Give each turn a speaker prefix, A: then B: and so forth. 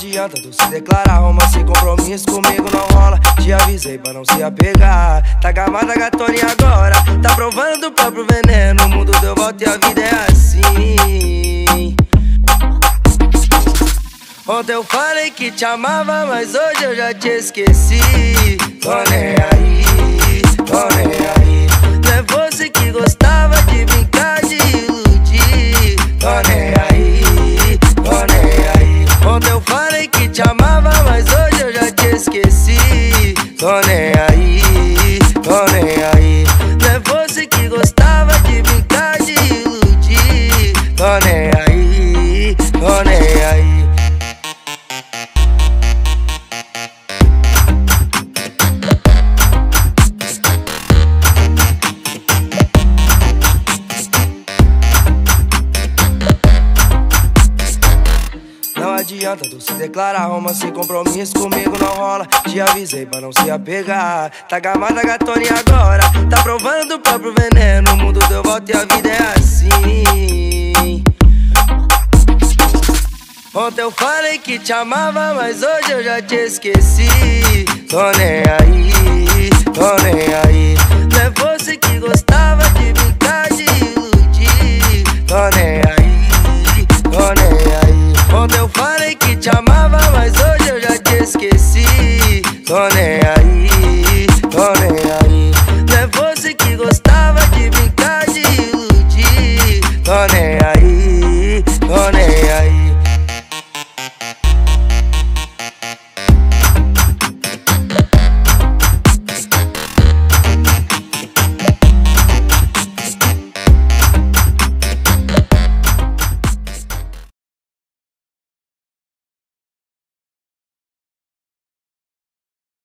A: adianta tu se declarar Romance compromisso comigo não rola. Te avisei pra não se apegar. Tá gamada gatoninha agora. Tá provando do próprio veneno. O mundo deu volta e a vida é assim. Ontem eu falei que te amava Mas hoje eu já te esqueci. Tô nem aí, tô nem aí. Não é você que gostava de brincar de iludir Tô nem aí, Tô nem aí, tô nem aí. Não é você que gostava de brincar de iludir Tô nem aí, adianta tu se declarar romance compromisso comigo não rola. Te avisei pra não se apegar. Tá gamada gatoninha agora. Tá provando do próprio veneno. O mundo deu volta e a vida é assim. Ontem eu falei que te amava Mas hoje eu já te esqueci. Tô nem aí, tô nem aí. Não é você que gostava de brincar de iludir Tô nem ahí, pone ahí.